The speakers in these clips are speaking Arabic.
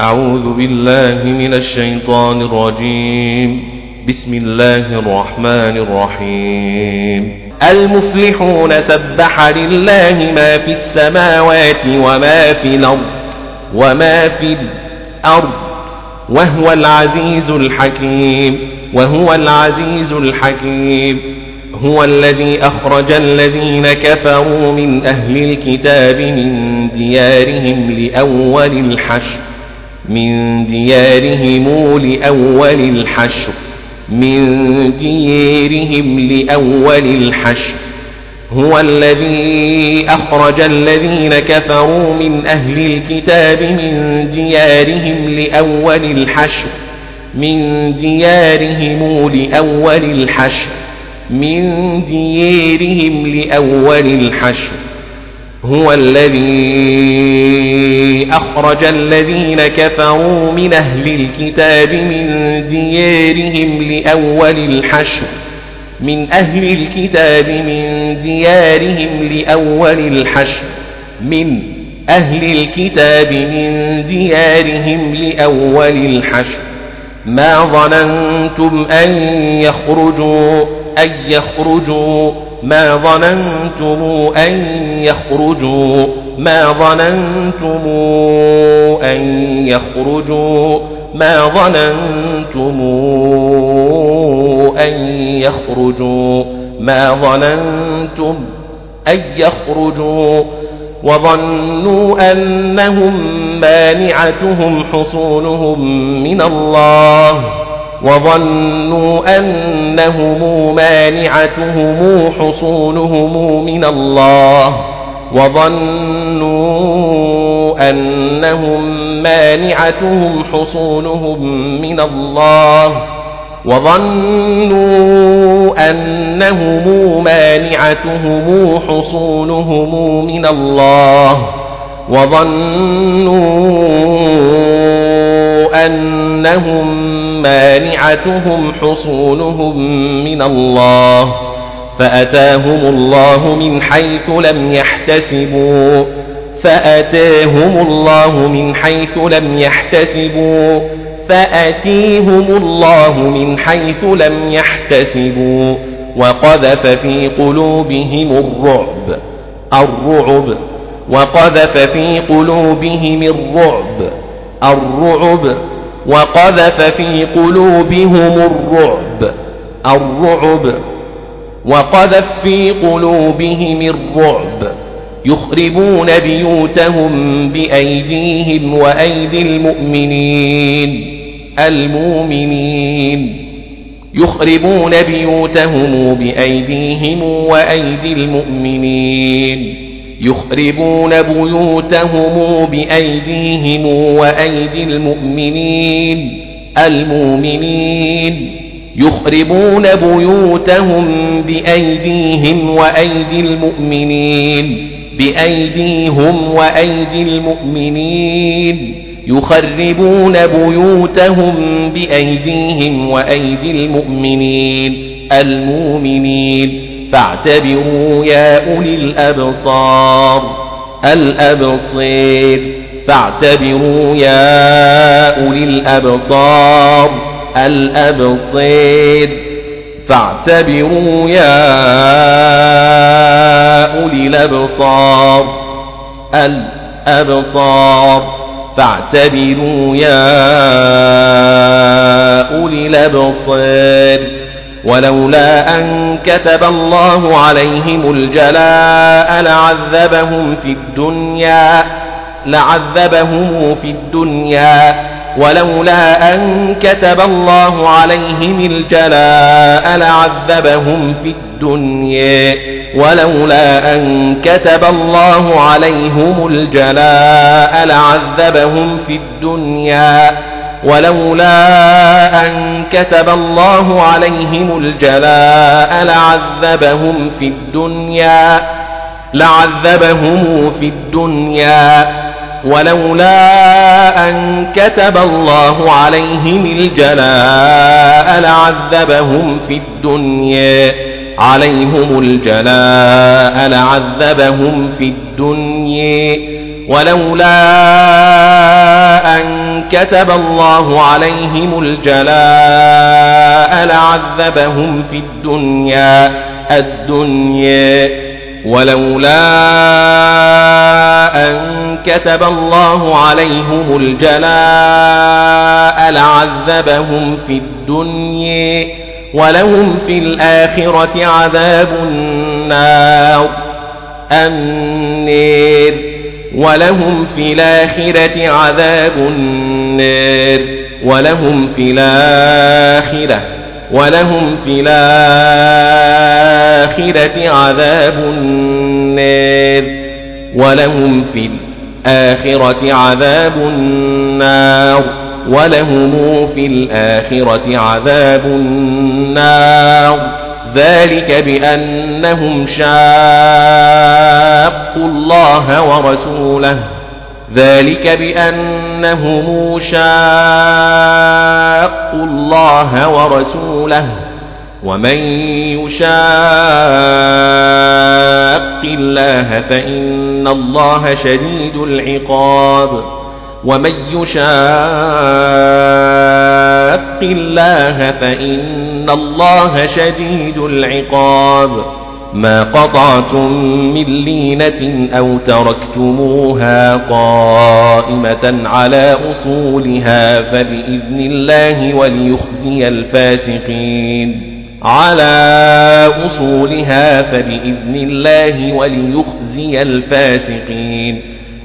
أعوذ بالله من الشيطان الرجيم. بسم الله الرحمن الرحيم. المفلحون سبح لله ما في السماوات وما في الأرض وما في الأرض وهو العزيز الحكيم. وهو العزيز الحكيم. هو الذي أخرج الذين كفروا من أهل الكتاب من ديارهم لأول الحشر. من ديارهم لأول الحشر من ديارهم لأول الحشر. هو الذي أخرج الذين كفروا من أهل الكتاب من ديارهم لأول الحشر من ديارهم لأول الحشر من ديارهم لأول الحشر. هو الذي أخرج الذين كفروا من أهل الكتاب من ديارهم لأول الحشر من أهل الكتاب من ديارهم لأول الحشر من أهل الكتاب من ديارهم لأول الحشر. ما ظننتم أن يخرجوا أن يخرجوا ما ظننتم أن يخرجوا ما ظننتم أن يخرجوا ما ظننتم أن يخرجوا ما ظننتم أن يخرجوا وظنوا أنهم مانعتهم حصونهم من الله. وظنوا أنهم مانعتهم حصونهم من الله وظنوا أنهم مانعتهم حصونهم من الله وظنوا أنهم مانعتهم حصونهم من الله وظنوا أنهم مانعتهم حصونهم من الله فأتاهم الله من حيث لم يحتسبوا فأتاهم الله من حيث لم يحتسبوا فأتيهم الله من حيث لم يحتسبوا وقذف في قلوبهم الرعب الرعب وقذف في قلوبهم الرعب الرعب وقذف في قلوبهم الرعب الرعب. وقذف في قلوبهم الرعب. يخربون بيوتهم بأيديهم وأيدي المؤمنين المؤمنين. يخربون بيوتهم بأيديهم وأيدي المؤمنين. يخربون بيوتهم بأيديهم وأيدي المؤمنين المؤمنين يخربون بيوتهم بأيديهم وأيدي المؤمنين بأيديهم وأيدي المؤمنين يخربون بيوتهم بأيديهم وأيدي المؤمنين المؤمنين فاعتبروا يا أولي الأبصار الأبصير فاعتبروا يا أولي الأبصار الأبصير فاعتبروا يا أولي الأبصار الأبصار فاعتبروا يا أولي الأبصار ولولا أن كتب الله عليهم الجلاء لعذبهم في الدنيا لعذبهم في الدنيا. ولولا أن كتب الله عليهم الجلاء لعذبهم في الدنيا. ولولا أن كتب الله عليهم الجلاء لعذبهم في الدنيا. ولولا أن كتب الله عليهم الجلاء لعذبهم في الدنيا لعذبهم في الدنيا. ولولا أن كتب الله عليهم الجلاء لعذبهم في الدنيا. عليهم الجلاء لعذبهم في الدنيا. ولولا أن كتب الله عليهم الجلاء لعذبهم في الدنيا الدنيا. ولولا أن كتب الله عليهم الجلاء لعذبهم في الدنيا ولهم في الآخرة عذاب النار. النير. ولهم في الآخرة عذاب النار ولهم في الآخرة ولهم في الآخرة عذاب النار ولهم في الآخرة عذاب النار ولهم في الآخرة عذاب النار ذلك بأنهم شاقوا الله ورسوله. ذلك بأنهم شاقوا الله ورسوله. ومن يشاق الله فإن الله شديد العقاب. ومن يشاق الله فإن الله شديد العقاب. ما قطعتم من لينة أو تركتموها قائمة على أصولها فبإذن الله وليخزي الفاسقين. على أصولها فبإذن الله وليخزي الفاسقين.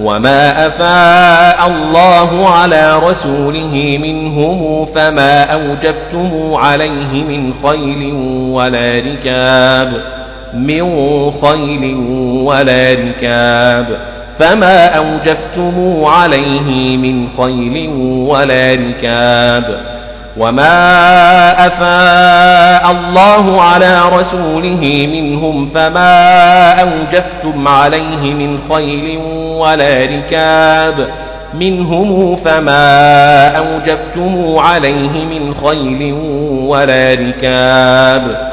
وما أفاء الله على رسوله منهم فما أوجفتم عليه من خيل ولا ركاب من خيل ولا ركاب فما أوجفتم عليه من خيل ولا ركاب وما أفاء الله على رسوله منهم فما أوجفتم عليه من خيل ولا ركاب منهم فما أوجفتم عليه من خيل ولا ركاب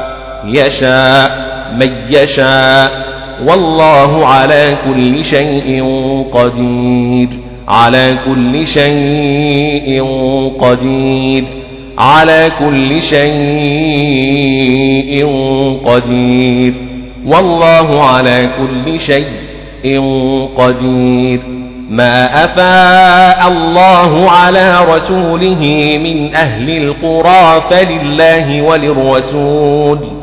يشاء من يشاء. والله على كل شيء قدير. على كل شيء قدير. على كل شيء قدير. والله على كل شيء قدير. ما أفاء الله على رسوله من أهل القرى فلله وللرسول.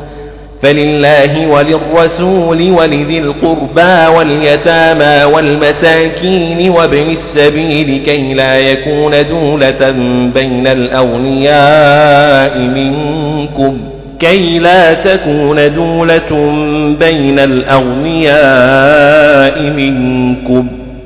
فلله وللرسول ولذي القربى واليتامى والمساكين وابن السبيل كي لا يكون دولة بين الأغنياء منكم كي لا تكون دولة بين الأغنياء منكم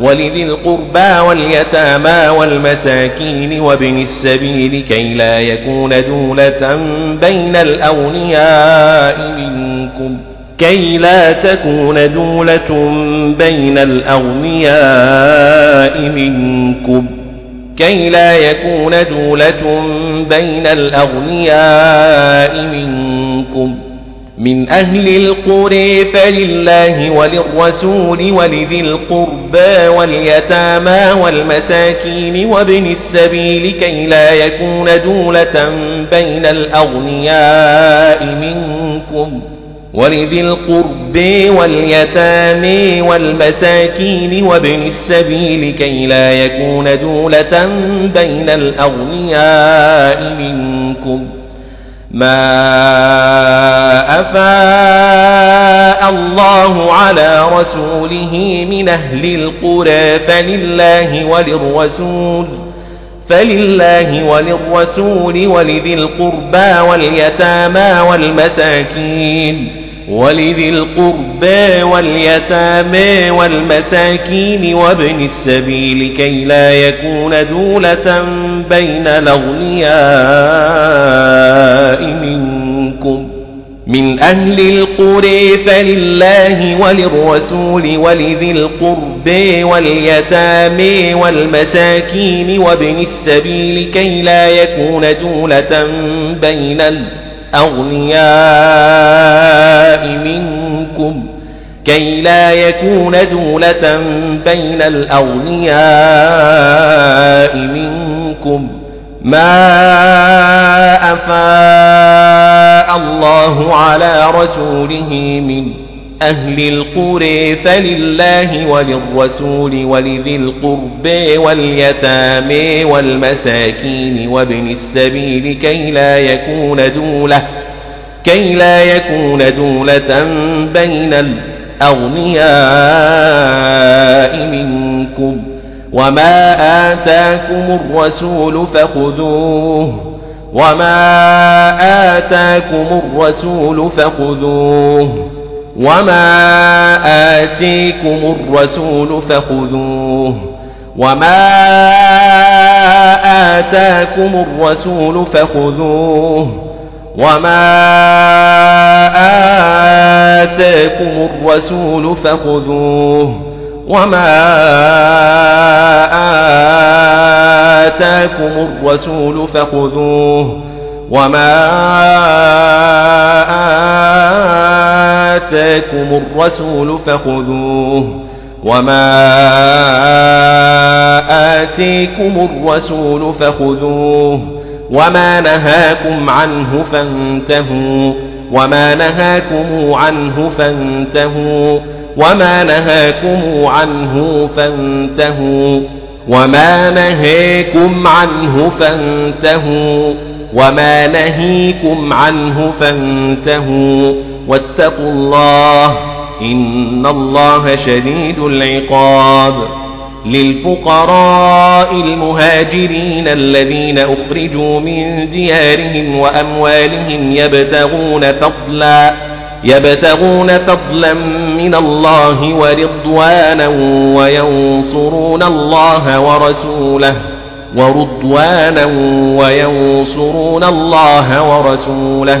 ولذي القربى واليتامى والمساكين وابن السبيل كي لا يكون دولة بين الأغنياء منكم. كي لا تكون دولة بين الأغنياء منكم. كي لا يكون دولة بين الأغنياء منكم. من أهل القرى فلله وللرسول ولذي القربى واليتامى والمساكين وابن السبيل كي لا يكون دولة بين الأغنياء منكم. ولذي القرب واليتامى والمساكين وابن السبيل كي لا يكون دولة بين الأغنياء منكم. ما أفاء الله على رسوله من أهل القرى فلله وللرسول فلله وللرسول ولذي القربى واليتامى والمساكين. ولذي القربى واليتامى والمساكين وابن السبيل كي لا يكون دولة بين الأغنياء منكم. من أهل القرى فلله وللرسول ولذي القربى واليتامى والمساكين وابن السبيل كي لا يكون دولة بين الأغنياء أغنياء منكم كي لا يكون دولة بين الأغنياء منكم. ما أفاء الله على رسوله من أهل القرى فلله وللرسول ولذي القرب واليتامى والمساكين وابن السبيل كي لا يكون دولة كي لا يكون دولة بين الأغنياء منكم وما آتاكم الرسول فخذوه وما آتاكم الرسول فخذوه وما آتيكم الرسول فخذوه وما آتاكم الرسول فخذوه وما آتاكم الرسول فخذوه وما آتاكم الرسول فخذوه وما آتاكم الرسول فخذوه وما آتيكم الرسول فخذوه وما نهاكم عنه فانتهوا وما نهاكم عنه فانتهوا وما نهاكم عنه فانتهوا وما نهاكم عنه فانتهوا وما نهيكم عنه فانتهوا واتقوا الله إن الله شديد العقاب للفقراء المهاجرين الذين أخرجوا من ديارهم وأموالهم يبتغون فضلا يبتغون فضلا من الله ورضوانا وينصرون الله ورسوله ورضوانا وينصرون الله ورسوله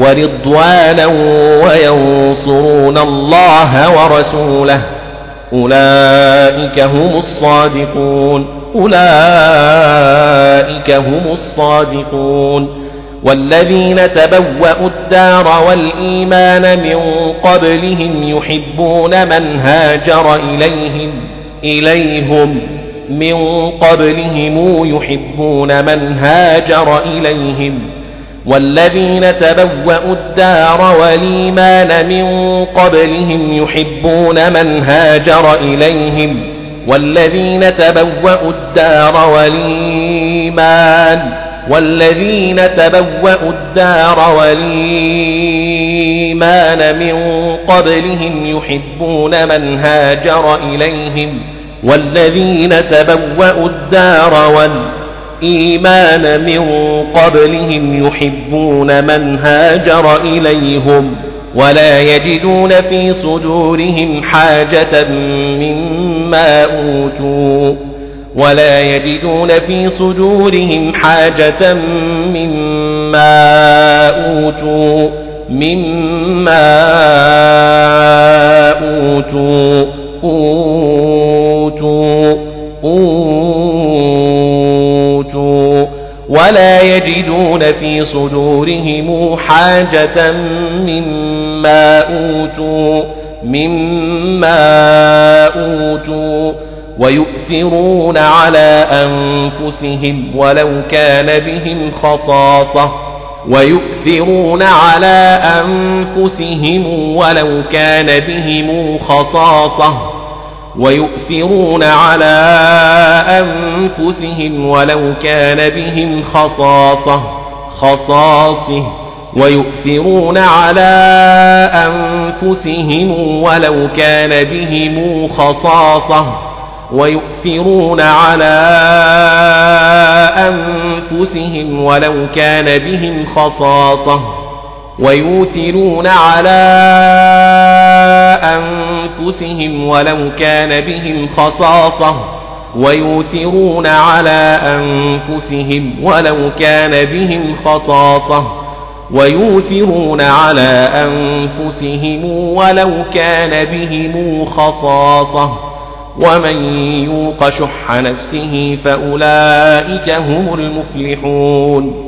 ورضوانا وينصرون الله ورسوله. أولئك هم الصادقون. أولئك هم الصادقون. والذين تبوأوا الدار والإيمان من قبلهم يحبون من هاجر إليهم إليهم. من قبلهم يحبون من هاجر إليهم. والذين تبوأوا الدار والإيمان من قبلهم يحبون من هاجر إليهم والذين تبوأوا الدار والإيمان والذين تبوأوا الدار والإيمان من قبلهم يحبون من هاجر إليهم والذين تبوأوا الدار والإيمان من قبلهم يحبون من هاجر إليهم ولا يجدون في صدورهم حاجة مما أوتوا ولا يجدون في صدورهم حاجة مما أوتوا مما أوتوا أوتوا أوتوا ولا يجدون في صدورهم حاجة مما أوتوا مما أوتوا. ويؤثرون على أنفسهم ولو كان بهم خصاصة. ويؤثرون على أنفسهم ولو كان بهم خصاصة. ويؤثرون على أنفسهم ولو كان بهم خصاصة خصاصة. ويؤثرون على أنفسهم ولو كان بهم خصاصة. ويؤثرون على أنفسهم ولو كان بهم خصاصة. ويؤثرون على أنفسهم ولو كان بهم خصاصة. ويؤثرون على أنفسهم ولو كان بهم خصاصة. ويؤثرون على أنفسهم ولو كان بهم خصاصة. ومن يوق شح نفسه فأولئك هم المفلحون.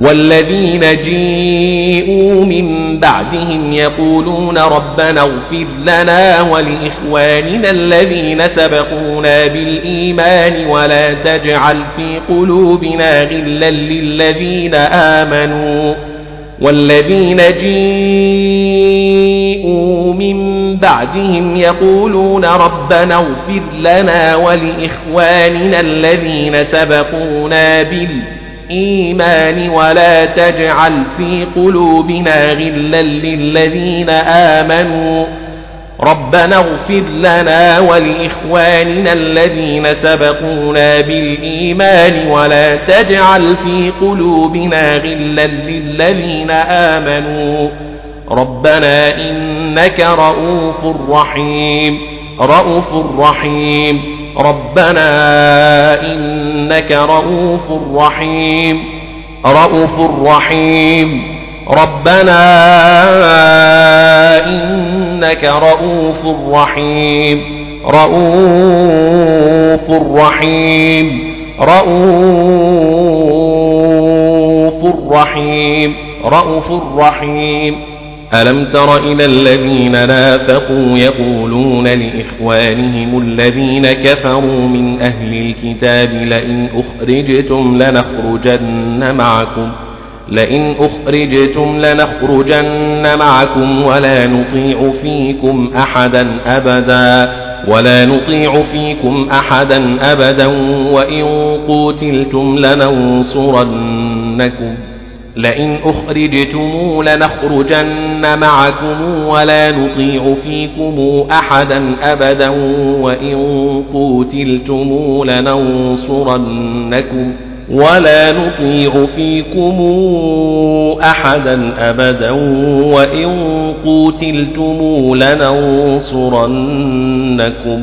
والذين جيءوا من بعدهم يقولون ربنا اغفر لنا ولإخواننا الذين سبقونا بالإيمان ولا تجعل في قلوبنا غلا للذين آمنوا والذين جيءوا من بعدهم يقولون ربنا اغفر لنا ولإخواننا الذين سبقونا بالإيمان الإيمان ولا تجعل في قلوبنا غلا للذين آمنوا. ربنا اغفر لنا ولإخواننا الذين سبقونا بالإيمان ولا تجعل في قلوبنا غلا للذين آمنوا. ربنا إنك رؤوف رحيم. رؤوف رحيم. ربنا إنك رؤوف رحيم. رؤوف رحيم. ربنا إنك رؤوف رحيم. رؤوف رحيم. رؤوف رحيم. رؤوف رحيم. ألم تر إلى الذين نافقوا يقولون لإخوانهم الذين كفروا من أهل الكتاب لئن أخرجتم لنخرجن معكم لئن أخرجتم لنخرجن معكم ولا نطيع فيكم أحدا أبدا ولا نطيع فيكم أحدا أبدا وإن قوتلتم لننصرنكم لئن أخرجتم لنخرجن معكم ولا نطيع فيكم أحدا أبدا وإن قوتلتم لننصرنكم ولا نطيع فيكم أحدا أبدا وإن قوتلتم لننصرنكم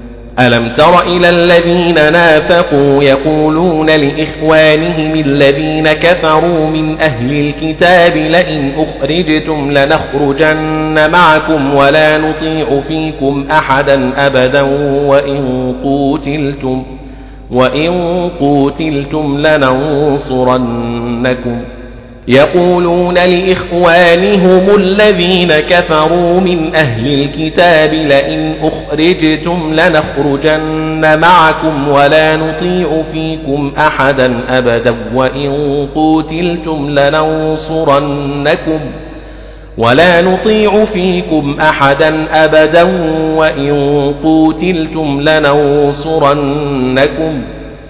ألم تر إلى الذين نافقوا يقولون لإخوانهم الذين كفروا من أهل الكتاب لئن أخرجتم لنخرجن معكم ولا نطيع فيكم أحدا أبدا وإن قوتلتم وإن قوتلتم لننصرنكم يقولون لإخوانهم الذين كفروا من أهل الكتاب لئن أخرجتم لنخرجن معكم ولا نطيع فيكم أحدا أبدا وإن قوتلتم لننصرنكم ولا نطيع فيكم أحدا أبدا وإن قوتلتم لننصرنكم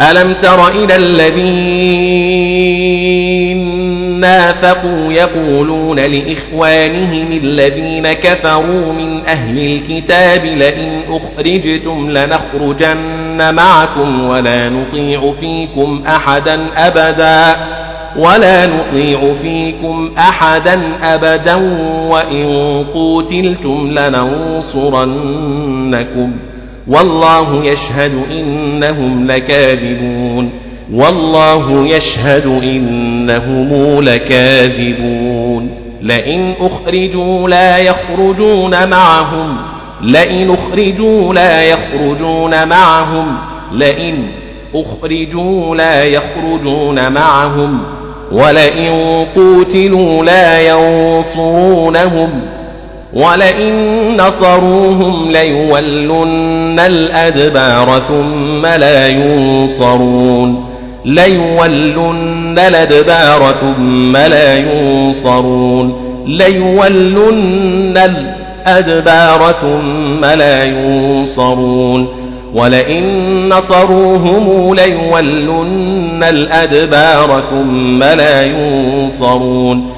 ألم تر إلى الذين نافقوا يقولون لإخوانهم الذين كفروا من أهل الكتاب لئن أخرجتم لنخرجن معكم ولا نطيع فيكم أحدا أبدا ولا نطيع فيكم أحدا أبدا وإن قوتلتم لننصرنكم والله يشهد إنهم لكاذبون. والله يشهد إنهم لكاذبون. لئن أخرجوا لا يخرجون معهم. لئن أخرجوا لا يخرجون معهم. لئن أخرجوا لا يخرجون معهم. ولئن قوتلوا لا ينصرونهم. ولئن نصروهم ليولن الأدبار ثم لا ينصرون ليولن الأدبار ثم لا ينصرون ليولن الأدبار ثم لا ينصرون ولئن نصروهم ليولن الأدبار ثم لا ينصرون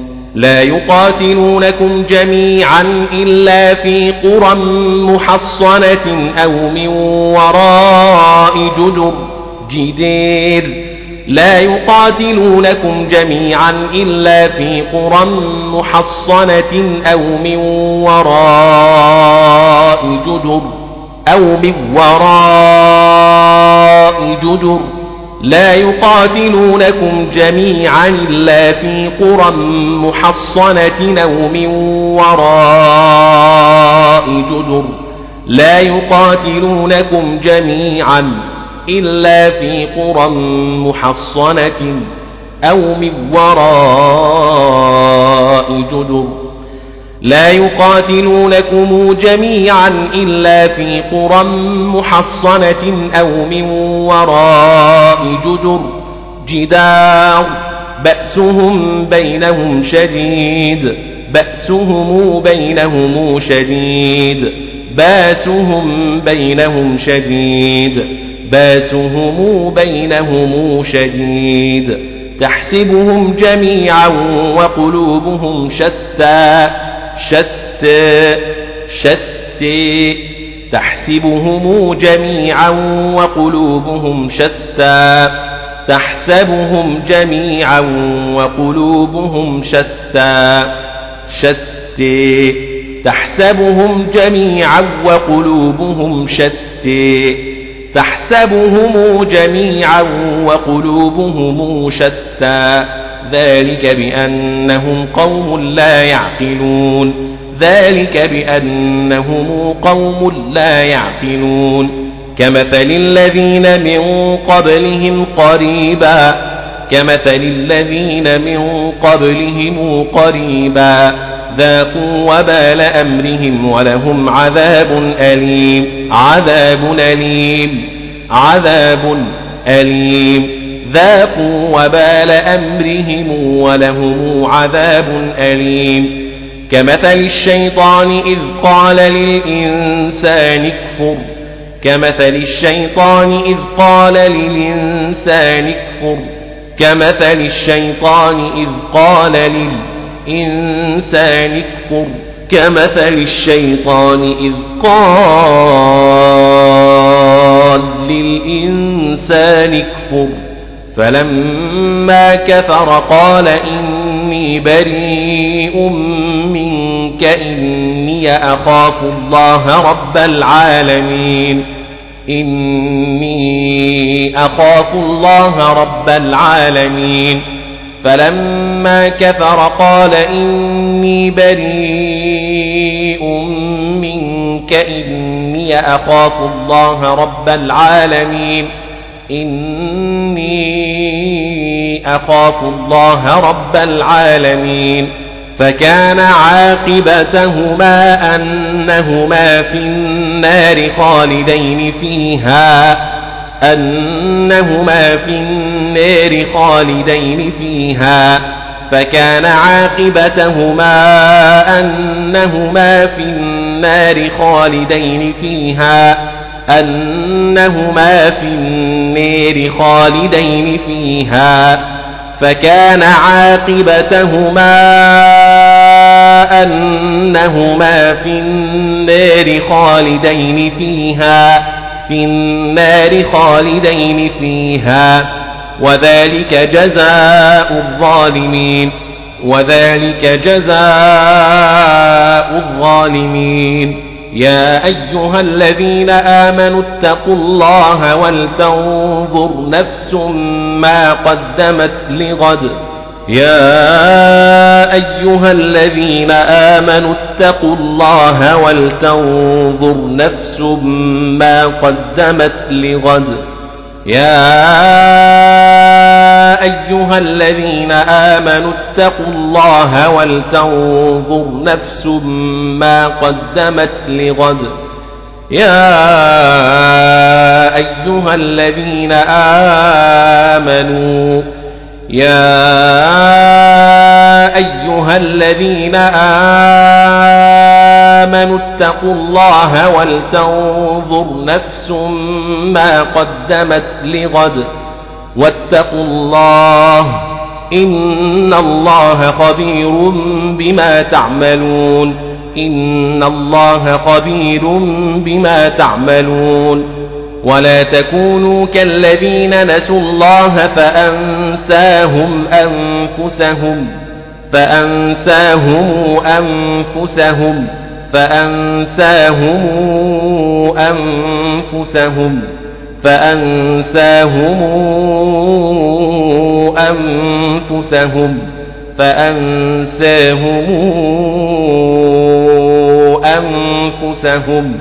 لا يقاتلونكم جميعا إلا في قرى محصنة أو من وراء جدر جدير. لا يقاتلونكم جميعا إلا في قرى محصنة أو من وراء جدر أو من وراء جدر. لا يقاتلونكم جميعا إلا في قرى محصنة أو من وراء جدر. لا يقاتلونكم جميعا إلا في قرى محصنة أو من وراء جدر. لا يقاتلونكم جميعا إلا في قرى محصنة أو من وراء جدر جدار بأسهم بينهم شديد بأسهم بينهم شديد بأسهم بينهم شديد بأسهم بينهم شديد. تحسبهم جميعا وقلوبهم شتى. شتى شتى. تحسبهم جميعا وقلوبهم شتى. تحسبهم جميعا وقلوبهم شتى. شتى. تحسبهم جميعا وقلوبهم شتى. تحسبهم جميعا وقلوبهم شتى. ذلك بأنهم قوم لا يعقلون. ذلك بأنهم قوم لا يعقلون. كمثل الذين من قبلهم قريبا. كمثل الذين من قبلهم قريبا. ذاقوا وبال أمرهم ولهم عذاب أليم. عذاب أليم. عذاب أليم. ذاقوا وبال أمرهم ولهم عذاب أليم. كمثل الشيطان إذ قال للإنسان اكفر. كمثل الشيطان إذ قال للإنسان اكفر. كمثل الشيطان إذ قال للإنسان اكفر. كمثل الشيطان إذ قال للإنسان اكفر. فلما كفر قال إني بريء منك إني أخاف الله رب العالمين. إني أخاف الله رب العالمين. فلما كفر قال إني بريء منك إني أخاف الله رب العالمين. إني أخاف الله رب العالمين فكان عاقبتهما أنهما في النار خالدين فيها أنهما في النار خالدين فيها فكان عاقبتهما أنهما في النار خالدين فيها. أنهما في النار خالدين فيها فكان عاقبتهما أنهما في النار خالدين فيها في النار خالدين فيها وذلك جزاء الظالمين وذلك جزاء الظالمين. يا أيها الذين آمنوا اتقوا الله ولتنظر نفس ما قدمت لغد. يا أيها الذين آمنوا اتقوا الله ولتنظر نفس ما قدمت لغد. يا أيها الذين آمنوا اتقوا الله ولتنظر نفس ما قدمت لغد. يا أيها الذين آمنوا يا أيها الذين آمنوا اتقوا الله ولتنظر نفس ما قدمت لغد واتقوا الله إن الله خبير بما تعملون إن الله خبير بما تعملون ولا تكونوا كالذين نسوا الله فأنساهم أنفسهم فأنساهم أنفسهم فأنساهم أنفسهم فأنساهم أنفسهم فأنساهم أنفسهم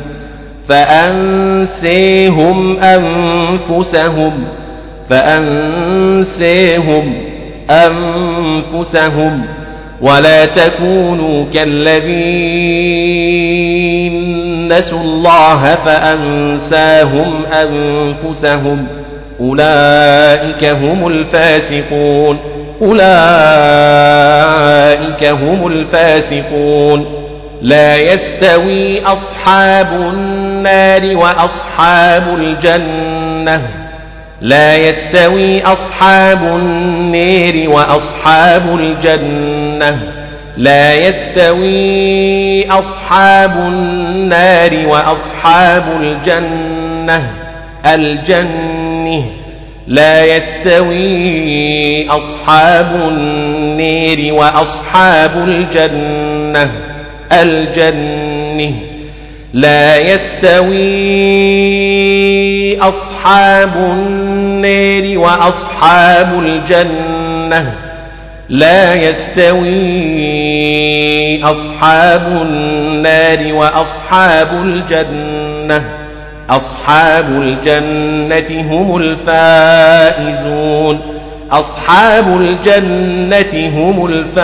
فأنسيهم أنفسهم فأنسيهم أنفسهم ولا تكونوا كالذين نسوا الله فأنساهم أنفسهم. أولئك هم الفاسقون. أولئك هم الفاسقون. لا يستوي أصحاب النار وأصحاب الجنة. لا يستوي أصحاب النار وأصحاب الجنة. لا يستوي أصحاب النار وأصحاب الجنة. الجنة. لا يستوي أصحاب النار وأصحاب الجنة. الجنة. لا يستوي أصحاب النار وأصحاب الجنة لا يستوي أصحاب النار وأصحاب الجنة. أصحاب الجنة هم الفائزون. أصحاب الجنة هم الفائزون.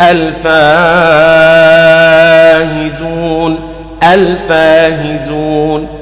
الفائزون. الفاهزون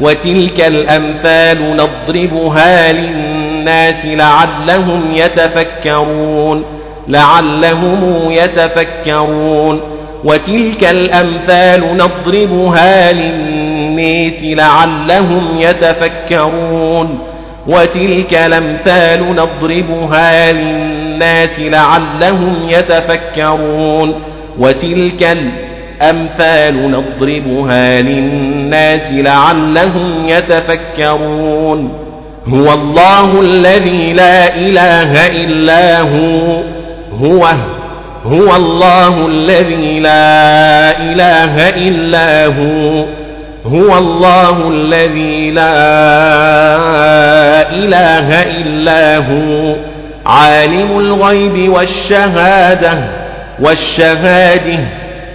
وتلك الأمثال نضربها للناس لعلهم يتفكرون لعلهم يتفكرون. وتلك الأمثال نضربها للناس لعلهم يتفكرون. وتلك الأمثال نضربها للناس لعلهم يتفكرون. وتلك الأمثال أمثال نضربها للناس لعلهم يتفكرون. هو الله الذي لا إله إلا هو. هو هو الله الذي لا إله إلا هو. هو الله الذي لا إله إلا هو. عالم الغيب والشهادة والشهادة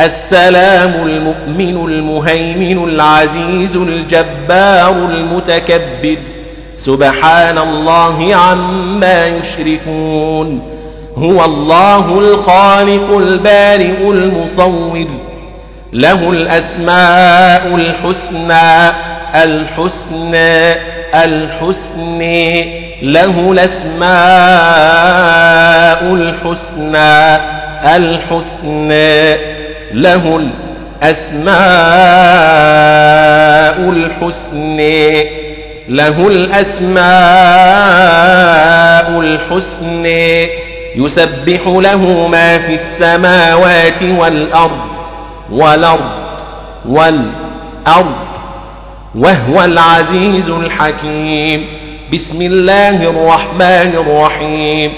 السلام المؤمن المهيمن العزيز الجبار المتكبر. سبحان الله عما يشركون. هو الله الخالق البارئ المصور. له الأسماء الحسنى الحسنى الحسنى. له الأسماء الحسنى الحسنى. له الأسماء الحسنى له الأسماء الحسنى يسبح له ما في السماوات والأرض والأرض والأرض وهو العزيز الحكيم. بسم الله الرحمن الرحيم.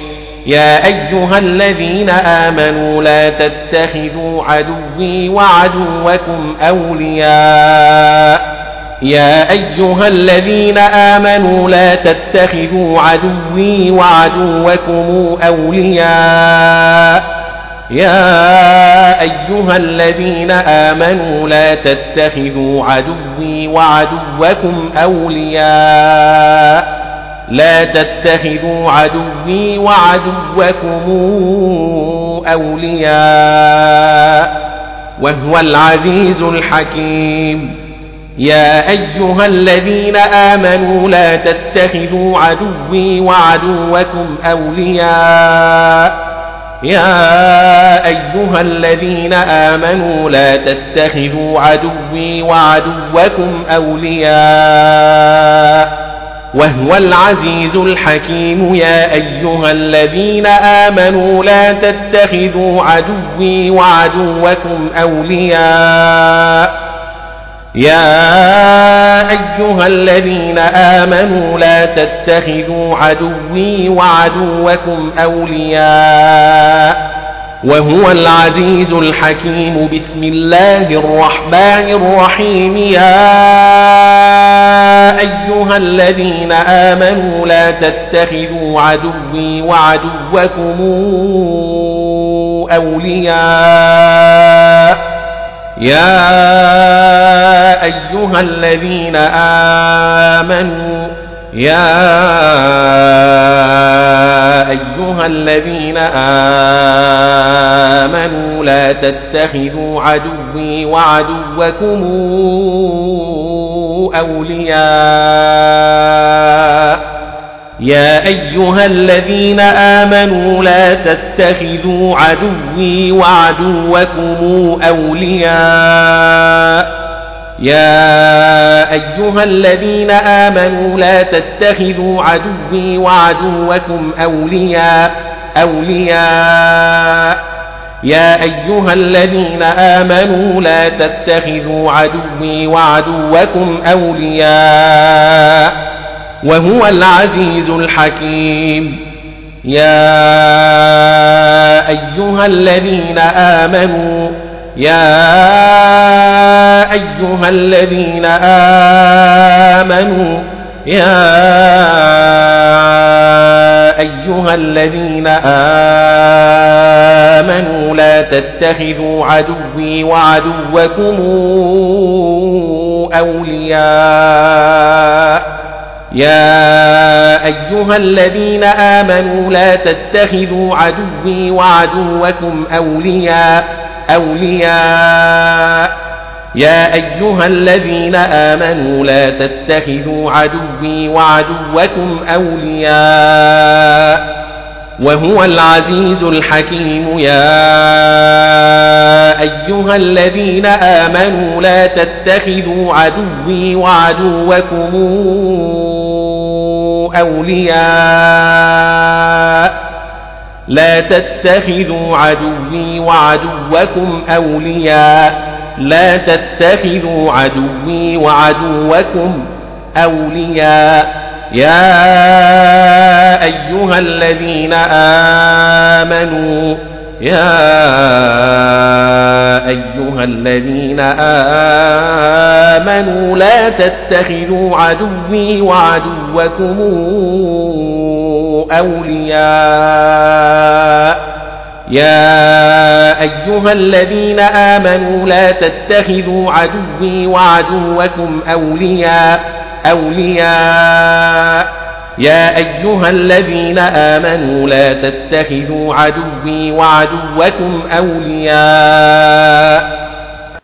يا أيها الذين آمنوا لا تتخذوا عدوي وعدوكم أولياء. يا أيها الذين آمنوا لا تتخذوا عدوي وعدوكم أولياء. يا أيها الذين آمنوا لا تتخذوا عدوي وعدوكم أولياء. لا تتخذوا عدوي وعدوكم أولياء وهو العزيز الحكيم. يا أيها الذين آمنوا لا تتخذوا عدوي وعدوكم أولياء. يا أيها الذين آمنوا لا تتخذوا عدوي وعدوكم أولياء. وهو العزيز الحكيم يا أيها الذين آمنوا لا تتخذوا عدوي وعدوكم أولياء. يا أيها الذين آمنوا لا تتخذوا عدوي وعدوكم أولياء. وهو العزيز الحكيم. بسم الله الرحمن الرحيم. يا أيها الذين آمنوا لا تتخذوا عدوي وعدوكم أولياء. يا أيها الذين آمنوا يا أيها الذين آمنوا لا تتخذوا عدوي وعدوكم أولياء. يا أيها الذين آمنوا لا تتخذوا عدوي وعدوكم أولياء. يا أيها الذين آمنوا لا تتخذوا عدوي وعدوكم أولياء. أولياء. يا أيها الذين آمنوا لا تتخذوا عدوي وعدوكم أولياء وهو العزيز الحكيم. يا أيها الذين آمنوا يا أيها الذين آمنوا يا أيها الذين آمنوا لا تتخذوا عدوي وعدوكم أولياء. يا أيها الذين آمنوا لا تتخذوا عدوي وعدوكم أولياء. أولياء. يا أيها الذين آمنوا لا تتخذوا عدوي وعدوكم أولياء وهو العزيز الحكيم. يا أيها الذين آمنوا لا تتخذوا عدوي وعدوكم أولياء. لا تتخذوا عدوي وعدوكم أولياء. لا تتخذوا عدوي وعدوكم أولياء. يا أيها الذين آمنوا يا أيها الذين آمنوا لا تتخذوا عدوي وعدوكم أولياء. يا أيها الذين آمنوا لا تتخذوا عدوي وعدوكم أولياء أولياء. يا أيها الذين آمنوا لا تتخذوا عدوي وعدوكم أولياء.